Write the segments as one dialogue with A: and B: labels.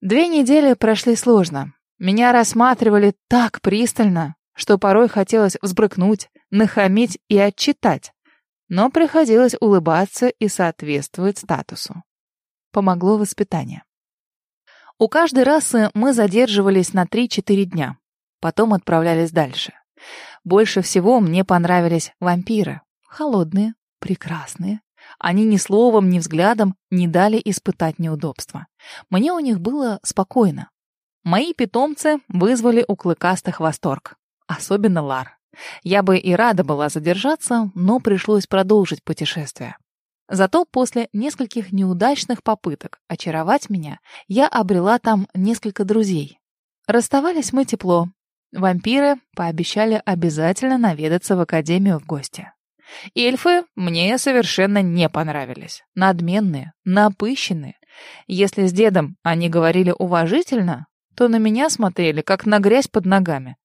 A: Две недели прошли сложно. Меня рассматривали так пристально, что порой хотелось взбрыкнуть, нахамить и отчитать. Но приходилось улыбаться и соответствовать статусу. Помогло воспитание. У каждой расы мы задерживались на 3-4 дня. Потом отправлялись дальше. Больше всего мне понравились вампиры. Холодные, прекрасные. Они ни словом, ни взглядом не дали испытать неудобства. Мне у них было спокойно. Мои питомцы вызвали у клыкастых восторг. Особенно Лар. Я бы и рада была задержаться, но пришлось продолжить путешествие. Зато после нескольких неудачных попыток очаровать меня, я обрела там несколько друзей. Расставались мы тепло. Вампиры пообещали обязательно наведаться в академию в гости. Эльфы мне совершенно не понравились. Надменные, напыщенные. Если с дедом они говорили уважительно, то на меня смотрели, как на грязь под ногами.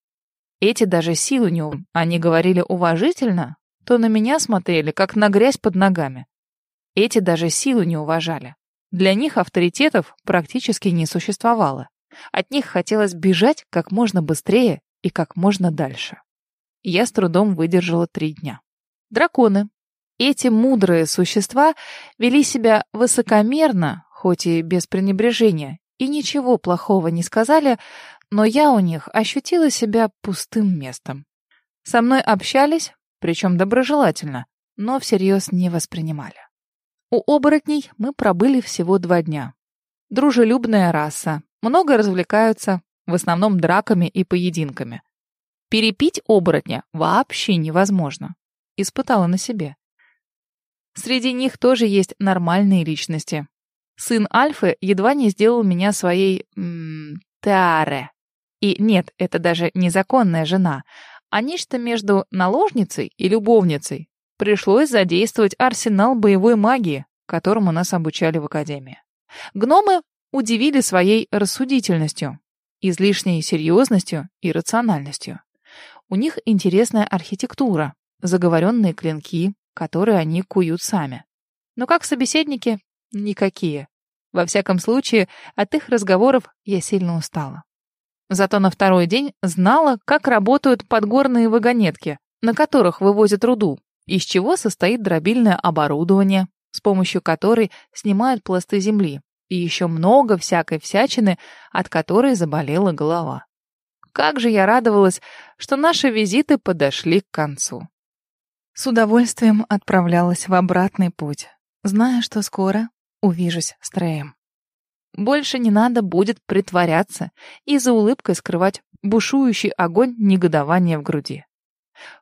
A: Эти даже силу не ум. Они говорили уважительно, то на меня смотрели, как на грязь под ногами. Эти даже силу не уважали. Для них авторитетов практически не существовало. От них хотелось бежать как можно быстрее и как можно дальше. Я с трудом выдержала три дня. Драконы. Эти мудрые существа вели себя высокомерно, хоть и без пренебрежения, и ничего плохого не сказали, но я у них ощутила себя пустым местом. Со мной общались, причем доброжелательно, но всерьез не воспринимали. У оборотней мы пробыли всего два дня. Дружелюбная раса, много развлекаются, в основном драками и поединками. Перепить оборотня вообще невозможно испытала на себе. Среди них тоже есть нормальные личности. Сын Альфы едва не сделал меня своей... Таре. И нет, это даже незаконная жена, а нечто между наложницей и любовницей. Пришлось задействовать арсенал боевой магии, которому нас обучали в академии. Гномы удивили своей рассудительностью, излишней серьезностью и рациональностью. У них интересная архитектура, заговоренные клинки, которые они куют сами. Но как собеседники — никакие. Во всяком случае, от их разговоров я сильно устала. Зато на второй день знала, как работают подгорные вагонетки, на которых вывозят руду, из чего состоит дробильное оборудование, с помощью которой снимают пласты земли, и еще много всякой всячины, от которой заболела голова. Как же я радовалась, что наши визиты подошли к концу. С удовольствием отправлялась в обратный путь, зная, что скоро увижусь с Треем. Больше не надо будет притворяться и за улыбкой скрывать бушующий огонь негодования в груди.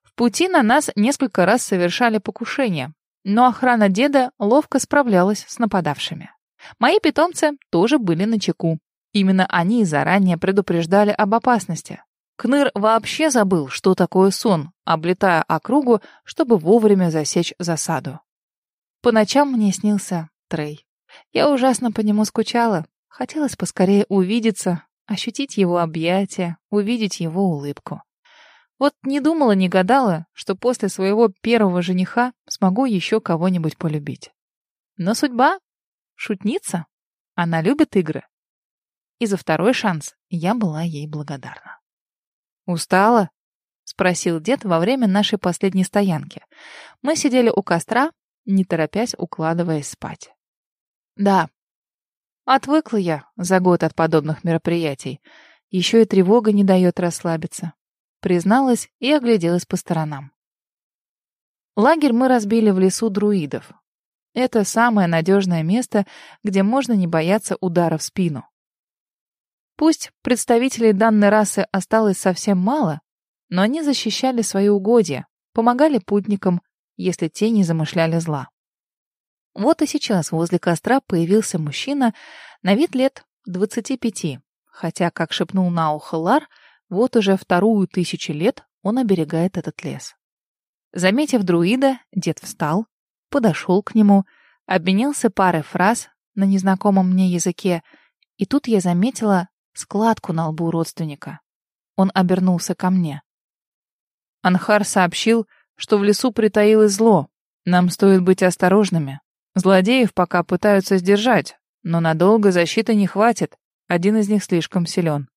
A: В пути на нас несколько раз совершали покушения, но охрана деда ловко справлялась с нападавшими. Мои питомцы тоже были на чеку. Именно они заранее предупреждали об опасности. Кныр вообще забыл, что такое сон, облетая округу, чтобы вовремя засечь засаду. По ночам мне снился Трей. Я ужасно по нему скучала. Хотелось поскорее увидеться, ощутить его объятия, увидеть его улыбку. Вот не думала, не гадала, что после своего первого жениха смогу еще кого-нибудь полюбить. Но судьба — шутница. Она любит игры. И за второй шанс я была ей благодарна. «Устала?» — спросил дед во время нашей последней стоянки. Мы сидели у костра, не торопясь укладываясь спать. «Да». Отвыкла я за год от подобных мероприятий. Еще и тревога не дает расслабиться. Призналась и огляделась по сторонам. Лагерь мы разбили в лесу друидов. Это самое надежное место, где можно не бояться удара в спину. Пусть представителей данной расы осталось совсем мало, но они защищали свои угодья, помогали путникам, если те не замышляли зла. Вот и сейчас возле костра появился мужчина на вид лет двадцати пяти, хотя, как шепнул на ухо Лар, вот уже вторую тысячу лет он оберегает этот лес. Заметив друида, дед встал, подошел к нему, обменялся парой фраз на незнакомом мне языке, и тут я заметила складку на лбу родственника. Он обернулся ко мне. Анхар сообщил, что в лесу притаилось зло. Нам стоит быть осторожными. Злодеев пока пытаются сдержать, но надолго защиты не хватит. один из них слишком силен.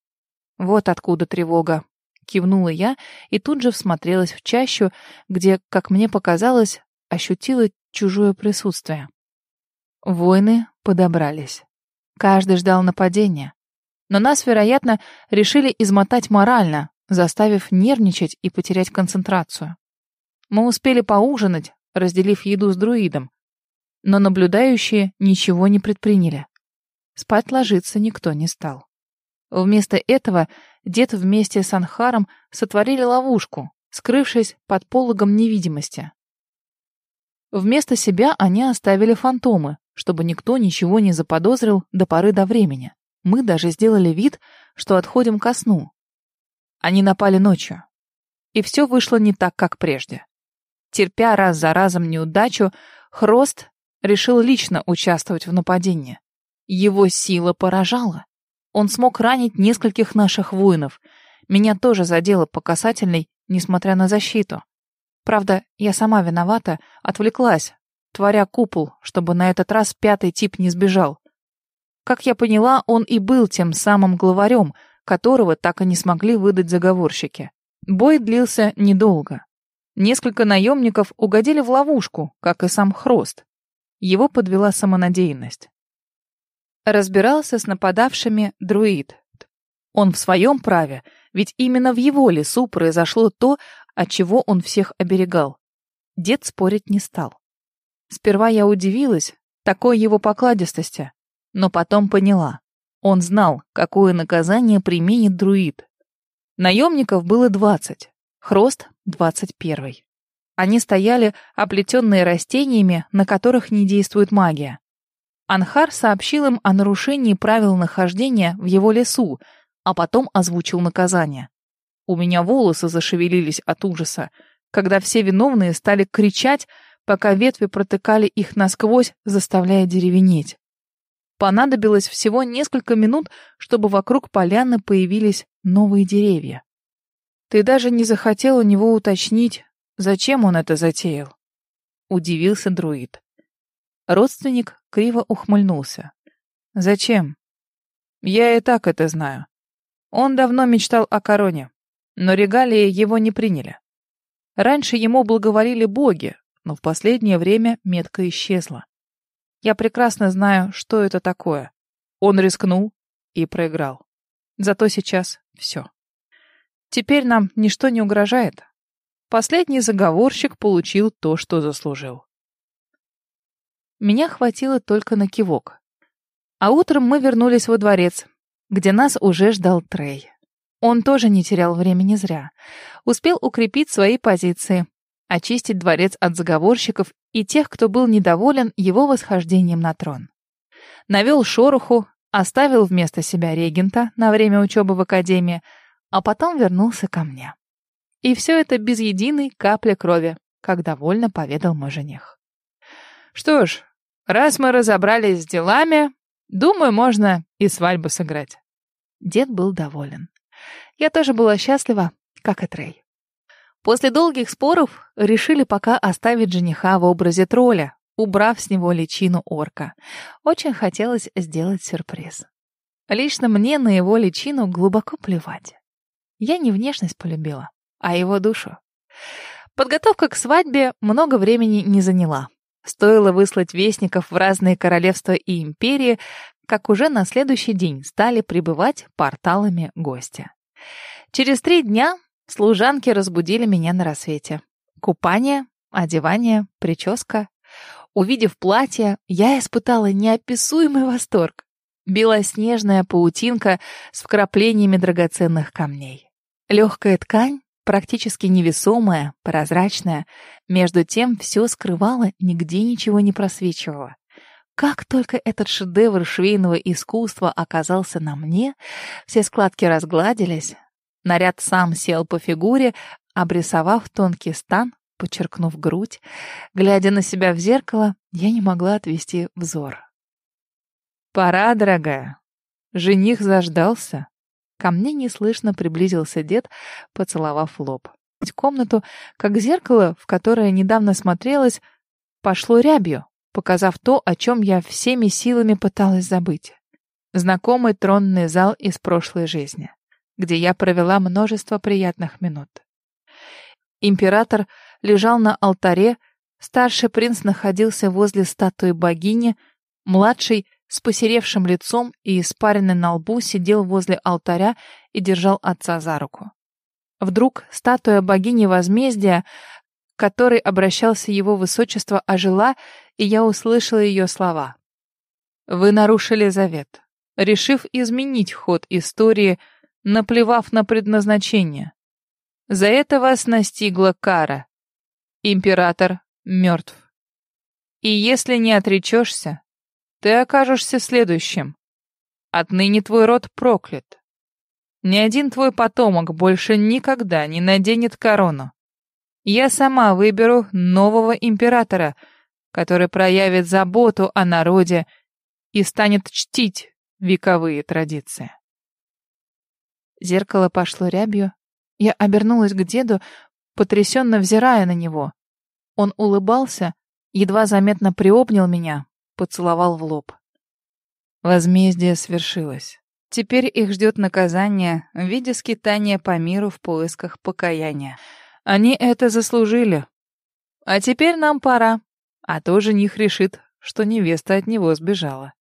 A: Вот откуда тревога. Кивнула я и тут же всмотрелась в чащу, где, как мне показалось, ощутила чужое присутствие. Воины подобрались. Каждый ждал нападения. Но нас, вероятно, решили измотать морально, заставив нервничать и потерять концентрацию. Мы успели поужинать, разделив еду с друидом, но наблюдающие ничего не предприняли. Спать ложиться никто не стал. Вместо этого дед вместе с Анхаром сотворили ловушку, скрывшись под пологом невидимости. Вместо себя они оставили фантомы, чтобы никто ничего не заподозрил до поры до времени. Мы даже сделали вид, что отходим ко сну. Они напали ночью. И все вышло не так, как прежде. Терпя раз за разом неудачу, Хрост решил лично участвовать в нападении. Его сила поражала. Он смог ранить нескольких наших воинов. Меня тоже задело по касательной, несмотря на защиту. Правда, я сама виновата, отвлеклась, творя купол, чтобы на этот раз пятый тип не сбежал. Как я поняла, он и был тем самым главарем, которого так и не смогли выдать заговорщики. Бой длился недолго. Несколько наемников угодили в ловушку, как и сам Хрост. Его подвела самонадеянность. Разбирался с нападавшими друид. Он в своем праве, ведь именно в его лесу произошло то, от чего он всех оберегал. Дед спорить не стал. Сперва я удивилась такой его покладистости, но потом поняла. Он знал, какое наказание применит друид. Наемников было двадцать, Хрост — двадцать первый. Они стояли, оплетенные растениями, на которых не действует магия. Анхар сообщил им о нарушении правил нахождения в его лесу, а потом озвучил наказание. У меня волосы зашевелились от ужаса, когда все виновные стали кричать, пока ветви протыкали их насквозь, заставляя деревенеть. Понадобилось всего несколько минут, чтобы вокруг поляны появились новые деревья. Ты даже не захотел у него уточнить, зачем он это затеял. Удивился друид. Родственник криво ухмыльнулся. Зачем? Я и так это знаю. Он давно мечтал о короне, но регалии его не приняли. Раньше ему благоволили боги, но в последнее время метка исчезла. Я прекрасно знаю, что это такое. Он рискнул и проиграл. Зато сейчас все. Теперь нам ничто не угрожает. Последний заговорщик получил то, что заслужил. Меня хватило только на кивок. А утром мы вернулись во дворец, где нас уже ждал Трей. Он тоже не терял времени зря. Успел укрепить свои позиции, очистить дворец от заговорщиков и тех, кто был недоволен его восхождением на трон. Навел шороху, оставил вместо себя регента на время учебы в академии, а потом вернулся ко мне. И все это без единой капли крови, как довольно поведал мой жених. Что ж, раз мы разобрались с делами, думаю, можно и свадьбу сыграть. Дед был доволен. Я тоже была счастлива, как и Трей. После долгих споров решили пока оставить жениха в образе тролля, убрав с него личину орка. Очень хотелось сделать сюрприз. Лично мне на его личину глубоко плевать. Я не внешность полюбила, а его душу. Подготовка к свадьбе много времени не заняла. Стоило выслать вестников в разные королевства и империи, как уже на следующий день стали прибывать порталами гостя. Через три дня Служанки разбудили меня на рассвете. Купание, одевание, прическа. Увидев платье, я испытала неописуемый восторг. Белоснежная паутинка с вкраплениями драгоценных камней. Легкая ткань, практически невесомая, прозрачная. Между тем все скрывало, нигде ничего не просвечивало. Как только этот шедевр швейного искусства оказался на мне, все складки разгладились, Наряд сам сел по фигуре, обрисовав тонкий стан, подчеркнув грудь. Глядя на себя в зеркало, я не могла отвести взор. «Пора, дорогая. Жених заждался». Ко мне неслышно приблизился дед, поцеловав лоб. Комнату, как зеркало, в которое недавно смотрелась, пошло рябью, показав то, о чем я всеми силами пыталась забыть. знакомый тронный зал из прошлой жизни, где я провела множество приятных минут. Император лежал на алтаре, старший принц находился возле статуи богини, младший с посеревшим лицом и испаренный на лбу сидел возле алтаря и держал отца за руку. Вдруг статуя богини возмездия, к которой обращался его высочество, ожила, и я услышала ее слова. «Вы нарушили завет, решив изменить ход истории, наплевав на предназначение. За это вас настигла кара. Император мертв. И если не отречешься, ты окажешься следующим. Отныне твой род проклят. Ни один твой потомок больше никогда не наденет корону. Я сама выберу нового императора, который проявит заботу о народе и станет чтить вековые традиции. Зеркало пошло рябью. Я обернулась к деду, потрясенно взирая на него. Он улыбался, едва заметно приобнял меня, поцеловал в лоб. Возмездие свершилось. Теперь их ждет наказание в виде скитания по миру в поисках покаяния. Они это заслужили. А теперь нам пора, а то жених решит, что невеста от него сбежала.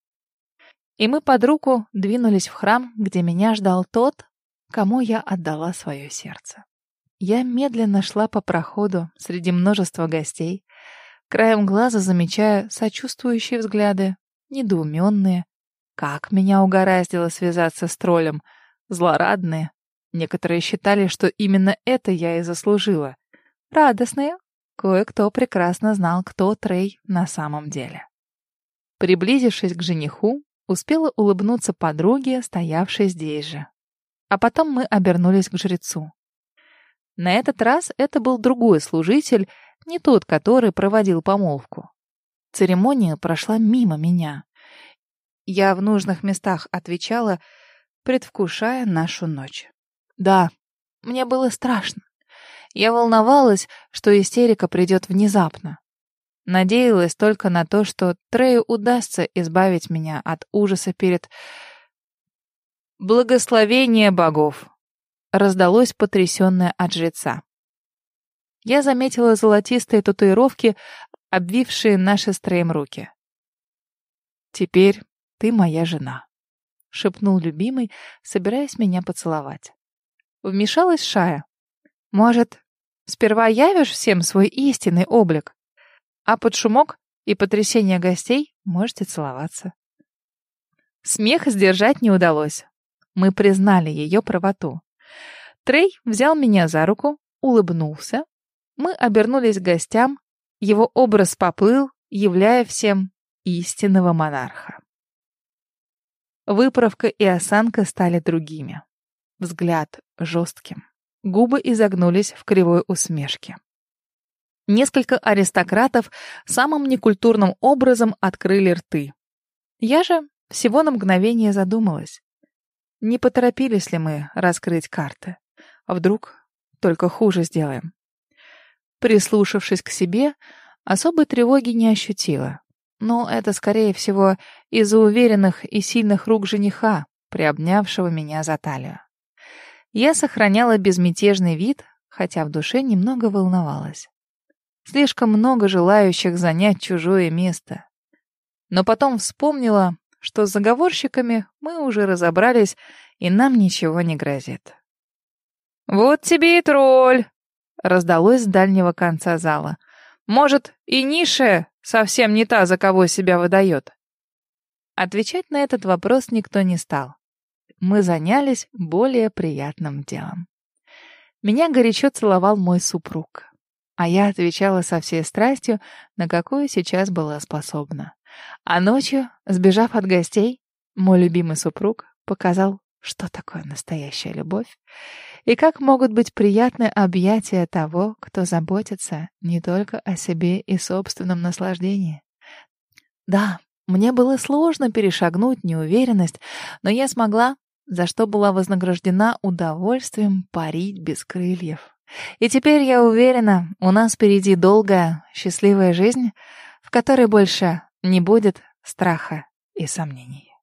A: И мы под руку двинулись в храм, где меня ждал тот, кому я отдала свое сердце. Я медленно шла по проходу среди множества гостей, краем глаза замечая сочувствующие взгляды, недоуменные. Как меня угораздило связаться с троллем, злорадные. Некоторые считали, что именно это я и заслужила. Радостные. Кое-кто прекрасно знал, кто Трей на самом деле. Приблизившись к жениху, успела улыбнуться подруге, стоявшей здесь же. А потом мы обернулись к жрецу. На этот раз это был другой служитель, не тот, который проводил помолвку. Церемония прошла мимо меня. Я в нужных местах отвечала, предвкушая нашу ночь. Да, мне было страшно. Я волновалась, что истерика придет внезапно. Надеялась только на то, что Трею удастся избавить меня от ужаса перед... «Благословение богов!» раздалось потрясенное от жреца. Я заметила золотистые татуировки, обвившие наши с Треем руки. «Теперь ты моя жена», — шепнул любимый, собираясь меня поцеловать. Вмешалась Шая. «Может, сперва явишь всем свой истинный облик, а под шумок и потрясение гостей можете целоваться». Смех сдержать не удалось. Мы признали ее правоту. Трей взял меня за руку, улыбнулся. Мы обернулись к гостям. Его образ поплыл, являя всем истинного монарха. Выправка и осанка стали другими. Взгляд жестким. Губы изогнулись в кривой усмешке. Несколько аристократов самым некультурным образом открыли рты. Я же всего на мгновение задумалась. Не поторопились ли мы раскрыть карты? А вдруг только хуже сделаем? Прислушавшись к себе, особой тревоги не ощутила. Но это, скорее всего, из-за уверенных и сильных рук жениха, приобнявшего меня за талию. Я сохраняла безмятежный вид, хотя в душе немного волновалась. Слишком много желающих занять чужое место. Но потом вспомнила, что с заговорщиками мы уже разобрались, и нам ничего не грозит. «Вот тебе и тролль!» — раздалось с дальнего конца зала. «Может, и ниша совсем не та, за кого себя выдает?» Отвечать на этот вопрос никто не стал. Мы занялись более приятным делом. Меня горячо целовал мой супруг, а я отвечала со всей страстью, на какую сейчас была способна. А ночью, сбежав от гостей, мой любимый супруг показал, что такое настоящая любовь и как могут быть приятны объятия того, кто заботится не только о себе и собственном наслаждении. Да, мне было сложно перешагнуть неуверенность, но я смогла, за что была вознаграждена удовольствием парить без крыльев. И теперь я уверена, у нас впереди долгая, счастливая жизнь, в которой больше не будет страха и сомнений.